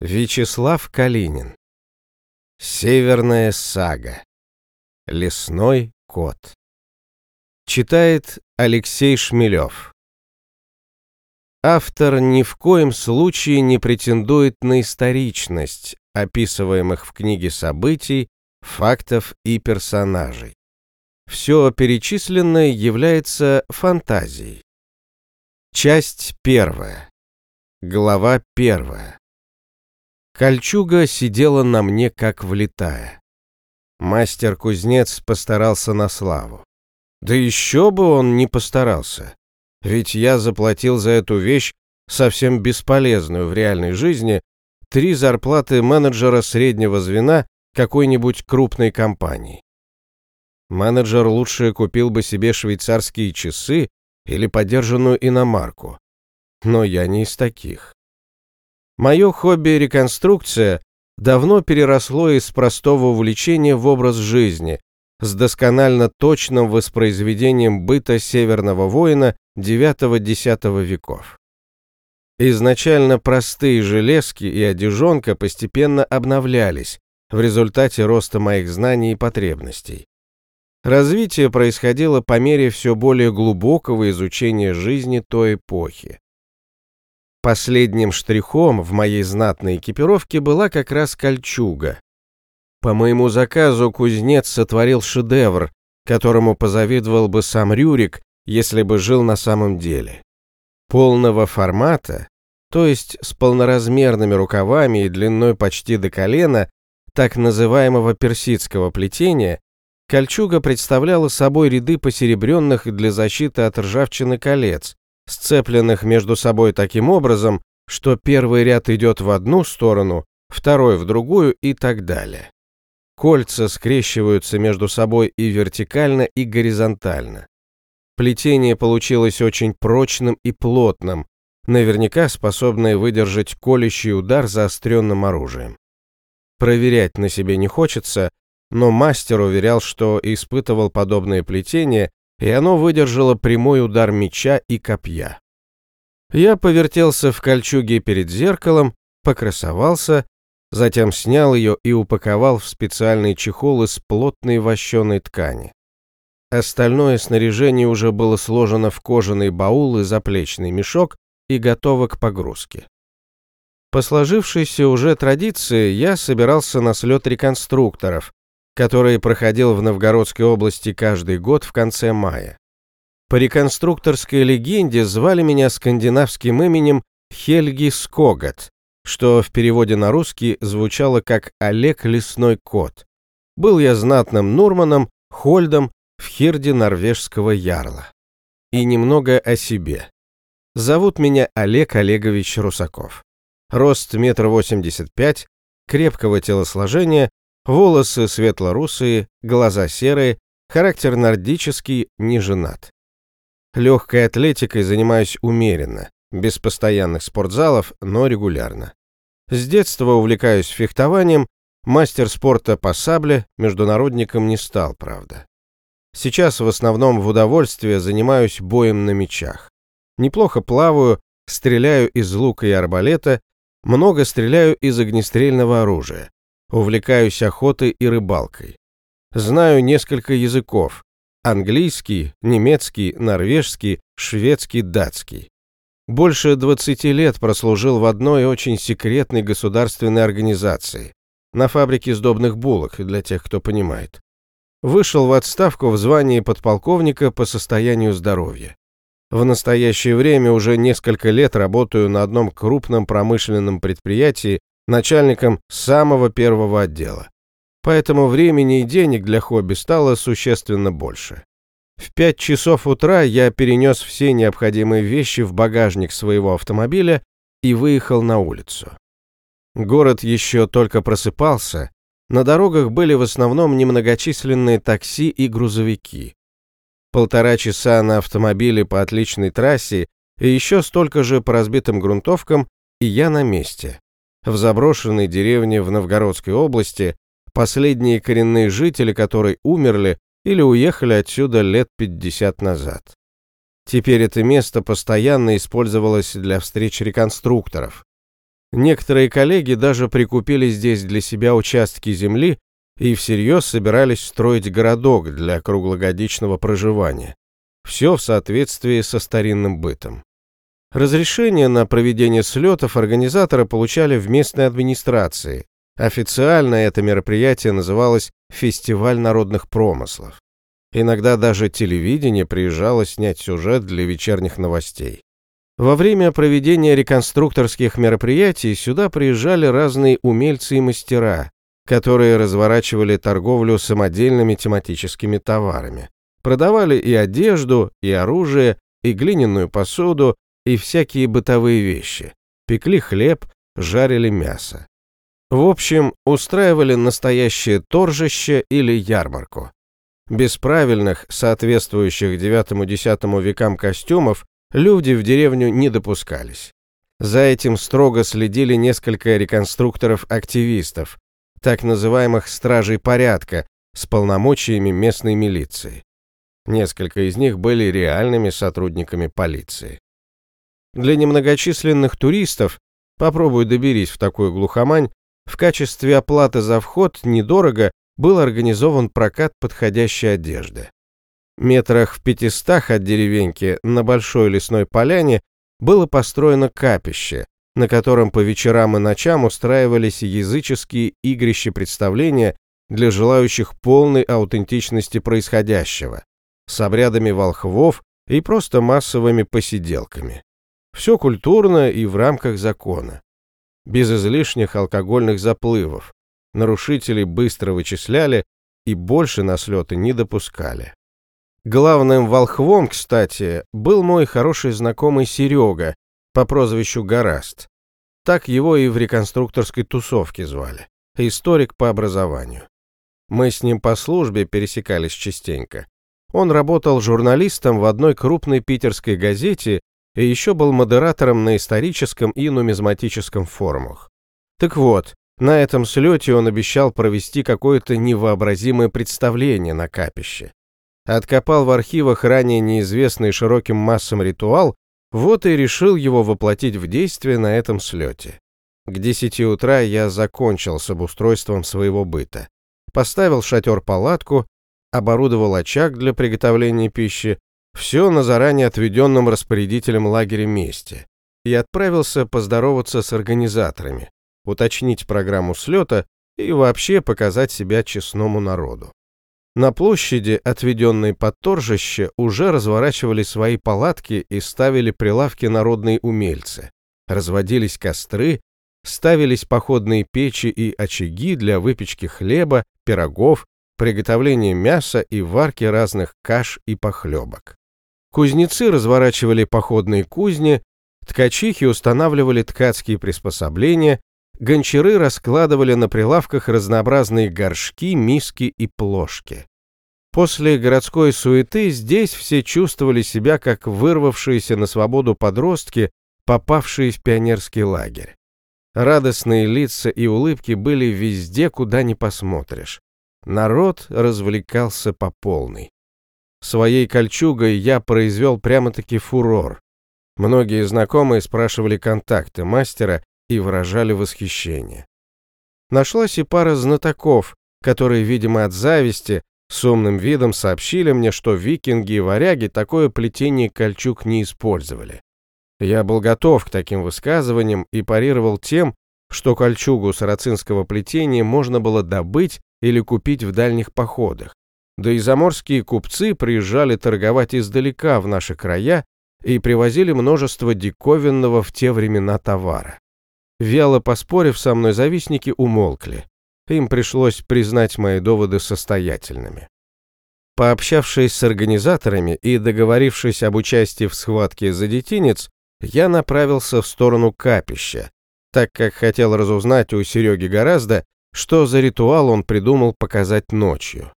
Вячеслав Калинин. Северная сага. Лесной кот. Читает Алексей Шмелев. Автор ни в коем случае не претендует на историчность описываемых в книге событий, фактов и персонажей. Все перечисленное является фантазией. Часть первая. Глава первая. Кольчуга сидела на мне как влитая. Мастер-кузнец постарался на славу. Да еще бы он не постарался. Ведь я заплатил за эту вещь, совсем бесполезную в реальной жизни, три зарплаты менеджера среднего звена какой-нибудь крупной компании. Менеджер лучше купил бы себе швейцарские часы или подержанную иномарку. Но я не из таких. Мое хобби реконструкция давно переросло из простого увлечения в образ жизни, с досконально точным воспроизведением быта северного воина IX-X веков. Изначально простые железки и одежонка постепенно обновлялись в результате роста моих знаний и потребностей. Развитие происходило по мере все более глубокого изучения жизни той эпохи. Последним штрихом в моей знатной экипировке была как раз кольчуга. По моему заказу кузнец сотворил шедевр, которому позавидовал бы сам Рюрик, если бы жил на самом деле. Полного формата, то есть с полноразмерными рукавами и длиной почти до колена, так называемого персидского плетения, кольчуга представляла собой ряды посеребренных для защиты от ржавчины колец, сцепленных между собой таким образом, что первый ряд идет в одну сторону, второй в другую и так далее. Кольца скрещиваются между собой и вертикально, и горизонтально. Плетение получилось очень прочным и плотным, наверняка способное выдержать колющий удар заостренным оружием. Проверять на себе не хочется, но мастер уверял, что испытывал подобное плетение и оно выдержало прямой удар меча и копья. Я повертелся в кольчуге перед зеркалом, покрасовался, затем снял ее и упаковал в специальный чехол из плотной вощеной ткани. Остальное снаряжение уже было сложено в кожаный баул и заплечный мешок и готово к погрузке. По сложившейся уже традиции я собирался на слет реконструкторов, который проходил в Новгородской области каждый год в конце мая. По реконструкторской легенде звали меня скандинавским именем Хельги Скогат, что в переводе на русский звучало как Олег Лесной Кот. Был я знатным Нурманом, Хольдом в хирде норвежского ярла. И немного о себе. Зовут меня Олег Олегович Русаков. Рост метр восемьдесят пять, крепкого телосложения, Волосы светло-русые, глаза серые, характер нордический, не женат. Легкой атлетикой занимаюсь умеренно, без постоянных спортзалов, но регулярно. С детства увлекаюсь фехтованием, мастер спорта по сабле, международником не стал, правда. Сейчас в основном в удовольствие занимаюсь боем на мечах. Неплохо плаваю, стреляю из лука и арбалета, много стреляю из огнестрельного оружия. Увлекаюсь охотой и рыбалкой. Знаю несколько языков. Английский, немецкий, норвежский, шведский, датский. Больше 20 лет прослужил в одной очень секретной государственной организации. На фабрике сдобных булок, для тех, кто понимает. Вышел в отставку в звании подполковника по состоянию здоровья. В настоящее время уже несколько лет работаю на одном крупном промышленном предприятии начальником самого первого отдела. Поэтому времени и денег для хобби стало существенно больше. В пять часов утра я перенес все необходимые вещи в багажник своего автомобиля и выехал на улицу. Город еще только просыпался, на дорогах были в основном немногочисленные такси и грузовики. Полтора часа на автомобиле по отличной трассе и еще столько же по разбитым грунтовкам, и я на месте. В заброшенной деревне в Новгородской области, последние коренные жители которой умерли или уехали отсюда лет 50 назад. Теперь это место постоянно использовалось для встреч реконструкторов. Некоторые коллеги даже прикупили здесь для себя участки земли и всерьез собирались строить городок для круглогодичного проживания. Все в соответствии со старинным бытом. Разрешение на проведение слетов организаторы получали в местной администрации. Официально это мероприятие называлось «Фестиваль народных промыслов». Иногда даже телевидение приезжало снять сюжет для вечерних новостей. Во время проведения реконструкторских мероприятий сюда приезжали разные умельцы и мастера, которые разворачивали торговлю самодельными тематическими товарами. Продавали и одежду, и оружие, и глиняную посуду, и всякие бытовые вещи. Пекли хлеб, жарили мясо. В общем, устраивали настоящее торжище или ярмарку. Без правильных, соответствующих IX-X векам костюмов, люди в деревню не допускались. За этим строго следили несколько реконструкторов-активистов, так называемых «стражей порядка», с полномочиями местной милиции. Несколько из них были реальными сотрудниками полиции. Для немногочисленных туристов, попробуй доберись в такую глухомань, в качестве оплаты за вход недорого был организован прокат подходящей одежды. Метрах в пятистах от деревеньки на большой лесной поляне было построено капище, на котором по вечерам и ночам устраивались языческие игрища представления для желающих полной аутентичности происходящего, с обрядами волхвов и просто массовыми посиделками. Все культурно и в рамках закона. Без излишних алкогольных заплывов. Нарушителей быстро вычисляли и больше на слеты не допускали. Главным волхвом, кстати, был мой хороший знакомый Серега по прозвищу Гораст. Так его и в реконструкторской тусовке звали. Историк по образованию. Мы с ним по службе пересекались частенько. Он работал журналистом в одной крупной питерской газете и еще был модератором на историческом и нумизматическом форумах. Так вот, на этом слете он обещал провести какое-то невообразимое представление на капище. Откопал в архивах ранее неизвестный широким массам ритуал, вот и решил его воплотить в действие на этом слете. К десяти утра я закончил с обустройством своего быта. Поставил шатер-палатку, оборудовал очаг для приготовления пищи, все на заранее отведенном распорядителем лагеря месте, и отправился поздороваться с организаторами, уточнить программу слета и вообще показать себя честному народу. На площади, отведенной под торжище, уже разворачивали свои палатки и ставили прилавки народные умельцы. Разводились костры, ставились походные печи и очаги для выпечки хлеба, пирогов, приготовления мяса и варки разных каш и похлебок. Кузнецы разворачивали походные кузни, ткачихи устанавливали ткацкие приспособления, гончары раскладывали на прилавках разнообразные горшки, миски и плошки. После городской суеты здесь все чувствовали себя как вырвавшиеся на свободу подростки, попавшие в пионерский лагерь. Радостные лица и улыбки были везде, куда ни посмотришь. Народ развлекался по полной. Своей кольчугой я произвел прямо-таки фурор. Многие знакомые спрашивали контакты мастера и выражали восхищение. Нашлась и пара знатоков, которые, видимо, от зависти, с умным видом сообщили мне, что викинги и варяги такое плетение кольчуг не использовали. Я был готов к таким высказываниям и парировал тем, что кольчугу сарацинского плетения можно было добыть или купить в дальних походах. Да и заморские купцы приезжали торговать издалека в наши края и привозили множество диковинного в те времена товара. Вяло поспорив со мной, завистники умолкли. Им пришлось признать мои доводы состоятельными. Пообщавшись с организаторами и договорившись об участии в схватке за детинец, я направился в сторону капища, так как хотел разузнать у Сереги гораздо, что за ритуал он придумал показать ночью.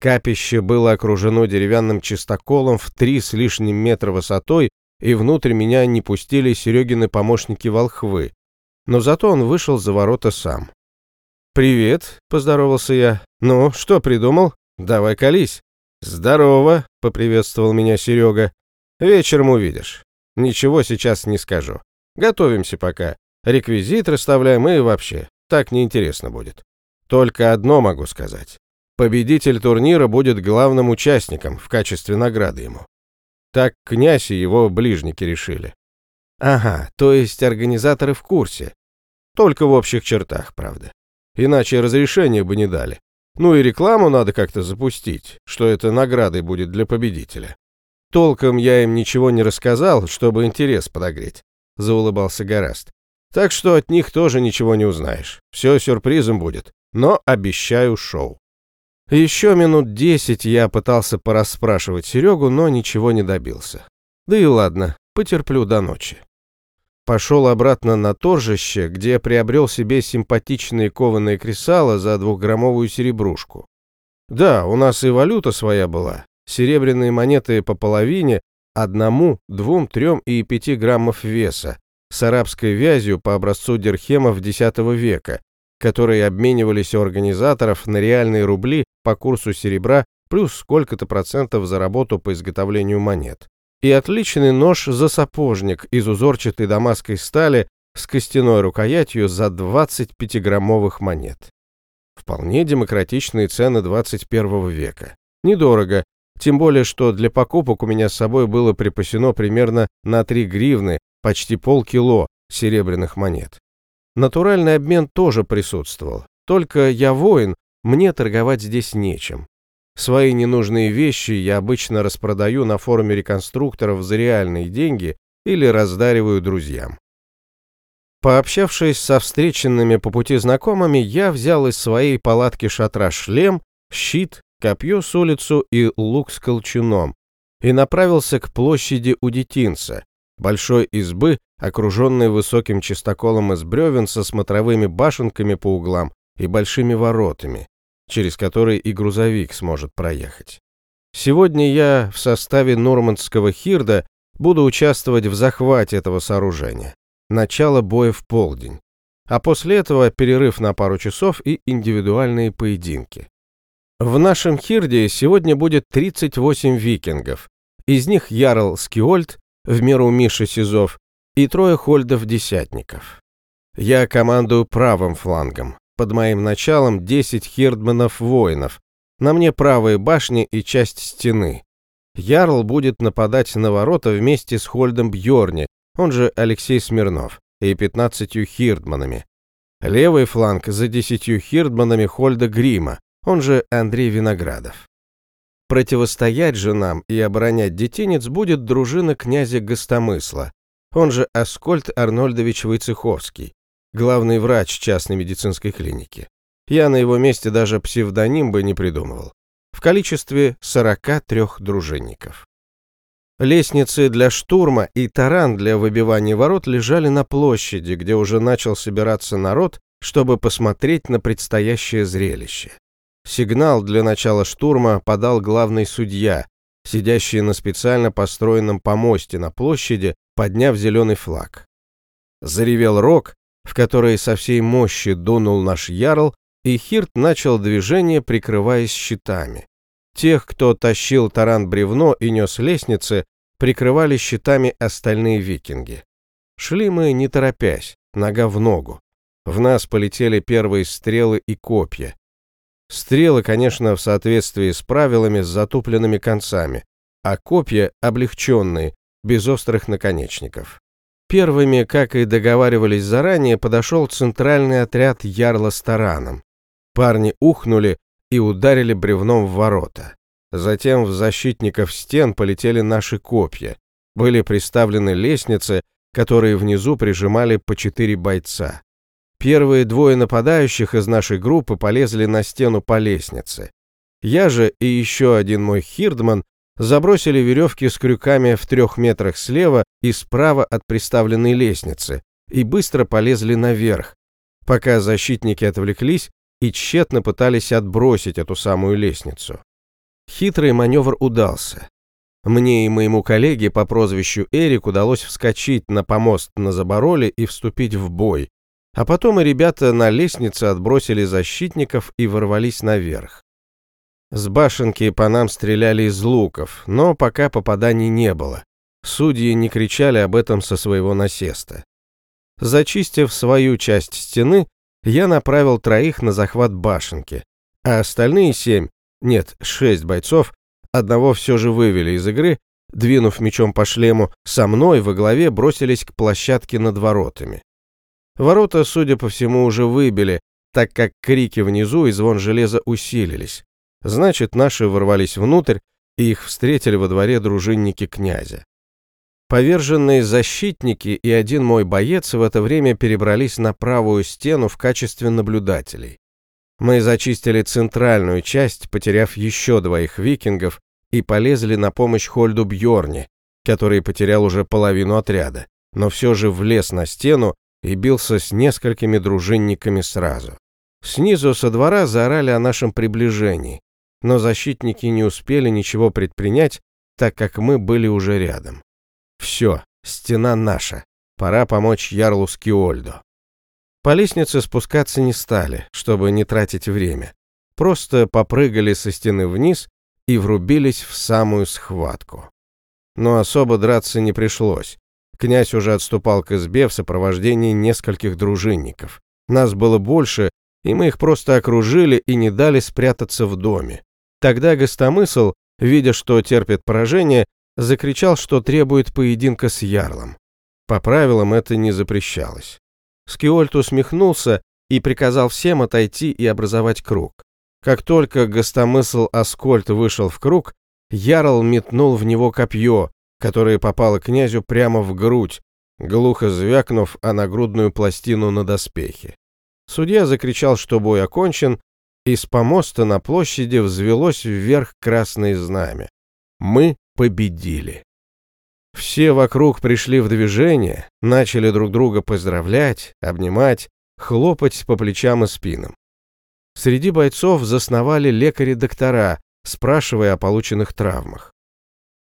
Капище было окружено деревянным чистоколом в три с лишним метра высотой, и внутрь меня не пустили Серегины помощники волхвы. Но зато он вышел за ворота сам. «Привет», — поздоровался я. «Ну, что придумал? Давай колись». «Здорово», — поприветствовал меня Серега. «Вечером увидишь. Ничего сейчас не скажу. Готовимся пока. Реквизит расставляем и вообще. Так неинтересно будет. Только одно могу сказать. Победитель турнира будет главным участником в качестве награды ему. Так князь и его ближники решили. Ага, то есть организаторы в курсе. Только в общих чертах, правда. Иначе разрешения бы не дали. Ну и рекламу надо как-то запустить, что это наградой будет для победителя. Толком я им ничего не рассказал, чтобы интерес подогреть, заулыбался Гораст. Так что от них тоже ничего не узнаешь. Все сюрпризом будет, но обещаю шоу. Еще минут десять я пытался порасспрашивать Серегу, но ничего не добился. Да и ладно, потерплю до ночи. Пошел обратно на торжище, где приобрел себе симпатичные кованые кресала за двухграммовую серебрушку. Да, у нас и валюта своя была. Серебряные монеты по половине, одному, двум, трем и пяти граммов веса, с арабской вязью по образцу дирхемов X века, которые обменивались у организаторов на реальные рубли по курсу серебра плюс сколько-то процентов за работу по изготовлению монет и отличный нож за сапожник из узорчатой дамасской стали с костяной рукоятью за 25-граммовых монет. Вполне демократичные цены 21 века. Недорого, тем более, что для покупок у меня с собой было припасено примерно на 3 гривны, почти полкило серебряных монет. Натуральный обмен тоже присутствовал. Только я воин, мне торговать здесь нечем. Свои ненужные вещи я обычно распродаю на форуме реконструкторов за реальные деньги или раздариваю друзьям. Пообщавшись со встреченными по пути знакомыми, я взял из своей палатки шатра шлем, щит, копье с улицу и лук с колчуном и направился к площади у детинца, большой избы, окруженной высоким чистоколом из бревен со смотровыми башенками по углам и большими воротами через который и грузовик сможет проехать. Сегодня я в составе Нормандского Хирда буду участвовать в захвате этого сооружения. Начало боя в полдень. А после этого перерыв на пару часов и индивидуальные поединки. В нашем Хирде сегодня будет 38 викингов. Из них Ярл Скиольд, в меру Миши Сизов, и трое хольдов-десятников. Я командую правым флангом, под моим началом 10 хирдманов-воинов. На мне правые башни и часть стены. Ярл будет нападать на ворота вместе с Хольдом Бьорни, он же Алексей Смирнов, и 15 хирдманами. Левый фланг за 10 хирдманами Хольда Грима, он же Андрей Виноградов. Противостоять же нам и оборонять детинец будет дружина князя Гостомысла, он же Аскольд Арнольдович Войцеховский, главный врач частной медицинской клиники. Я на его месте даже псевдоним бы не придумывал. В количестве 43 дружинников. Лестницы для штурма и таран для выбивания ворот лежали на площади, где уже начал собираться народ, чтобы посмотреть на предстоящее зрелище. Сигнал для начала штурма подал главный судья, сидящий на специально построенном помосте на площади, подняв зеленый флаг. Заревел рог, в которой со всей мощи дунул наш ярл, и Хирт начал движение, прикрываясь щитами. Тех, кто тащил таран-бревно и нес лестницы, прикрывали щитами остальные викинги. Шли мы не торопясь, нога в ногу. В нас полетели первые стрелы и копья. Стрелы, конечно, в соответствии с правилами с затупленными концами, а копья облегченные, без острых наконечников. Первыми, как и договаривались заранее, подошел центральный отряд Ярла с тараном. Парни ухнули и ударили бревном в ворота. Затем в защитников стен полетели наши копья. Были приставлены лестницы, которые внизу прижимали по четыре бойца. Первые двое нападающих из нашей группы полезли на стену по лестнице. Я же и еще один мой хирдман забросили веревки с крюками в трех метрах слева и справа от приставленной лестницы и быстро полезли наверх, пока защитники отвлеклись и тщетно пытались отбросить эту самую лестницу. Хитрый маневр удался. Мне и моему коллеге по прозвищу Эрик удалось вскочить на помост на Забороле и вступить в бой, а потом и ребята на лестнице отбросили защитников и ворвались наверх. С башенки по нам стреляли из луков, но пока попаданий не было. Судьи не кричали об этом со своего насеста. Зачистив свою часть стены, я направил троих на захват башенки, а остальные семь, нет, шесть бойцов, одного все же вывели из игры, двинув мечом по шлему, со мной во главе бросились к площадке над воротами. Ворота, судя по всему, уже выбили, так как крики внизу и звон железа усилились. Значит, наши ворвались внутрь, и их встретили во дворе дружинники князя. Поверженные защитники и один мой боец в это время перебрались на правую стену в качестве наблюдателей. Мы зачистили центральную часть, потеряв еще двоих викингов, и полезли на помощь Хольду Бьорне, который потерял уже половину отряда, но все же влез на стену и бился с несколькими дружинниками сразу. Снизу со двора заорали о нашем приближении, но защитники не успели ничего предпринять, так как мы были уже рядом. Все, стена наша, пора помочь Ярлу Скиольду. По лестнице спускаться не стали, чтобы не тратить время. Просто попрыгали со стены вниз и врубились в самую схватку. Но особо драться не пришлось. Князь уже отступал к избе в сопровождении нескольких дружинников. Нас было больше, и мы их просто окружили и не дали спрятаться в доме. Тогда гостомысл, видя, что терпит поражение, закричал, что требует поединка с ярлом. По правилам это не запрещалось. Скиольт усмехнулся и приказал всем отойти и образовать круг. Как только гостомысл Аскольд вышел в круг, Ярл метнул в него копье, которое попало князю прямо в грудь, глухо звякнув о нагрудную пластину на доспехе. Судья закричал, что бой окончен, и с помоста на площади взвелось вверх красное знамя. Мы победили. Все вокруг пришли в движение, начали друг друга поздравлять, обнимать, хлопать по плечам и спинам. Среди бойцов засновали лекари-доктора, спрашивая о полученных травмах.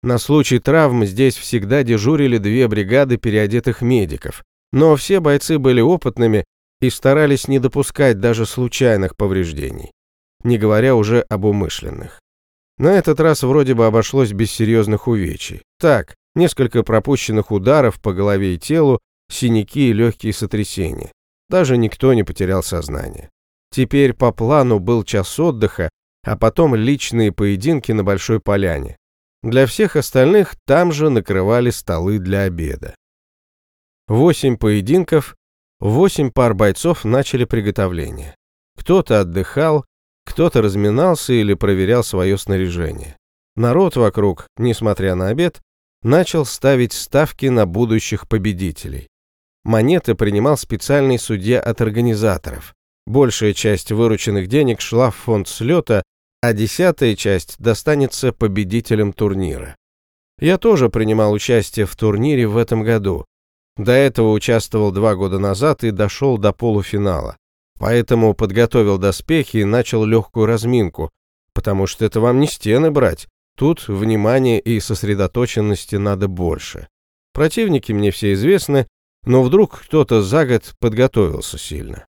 На случай травм здесь всегда дежурили две бригады переодетых медиков, но все бойцы были опытными и старались не допускать даже случайных повреждений, не говоря уже об умышленных. На этот раз вроде бы обошлось без серьезных увечий. Так, несколько пропущенных ударов по голове и телу, синяки и легкие сотрясения. Даже никто не потерял сознание. Теперь по плану был час отдыха, а потом личные поединки на Большой Поляне. Для всех остальных там же накрывали столы для обеда. Восемь поединков, восемь пар бойцов начали приготовление. Кто-то отдыхал, кто-то разминался или проверял свое снаряжение. Народ вокруг, несмотря на обед, начал ставить ставки на будущих победителей. Монеты принимал специальный судья от организаторов. Большая часть вырученных денег шла в фонд слета, а десятая часть достанется победителям турнира. Я тоже принимал участие в турнире в этом году. До этого участвовал два года назад и дошел до полуфинала. Поэтому подготовил доспехи и начал легкую разминку, потому что это вам не стены брать. Тут внимания и сосредоточенности надо больше. Противники мне все известны, но вдруг кто-то за год подготовился сильно.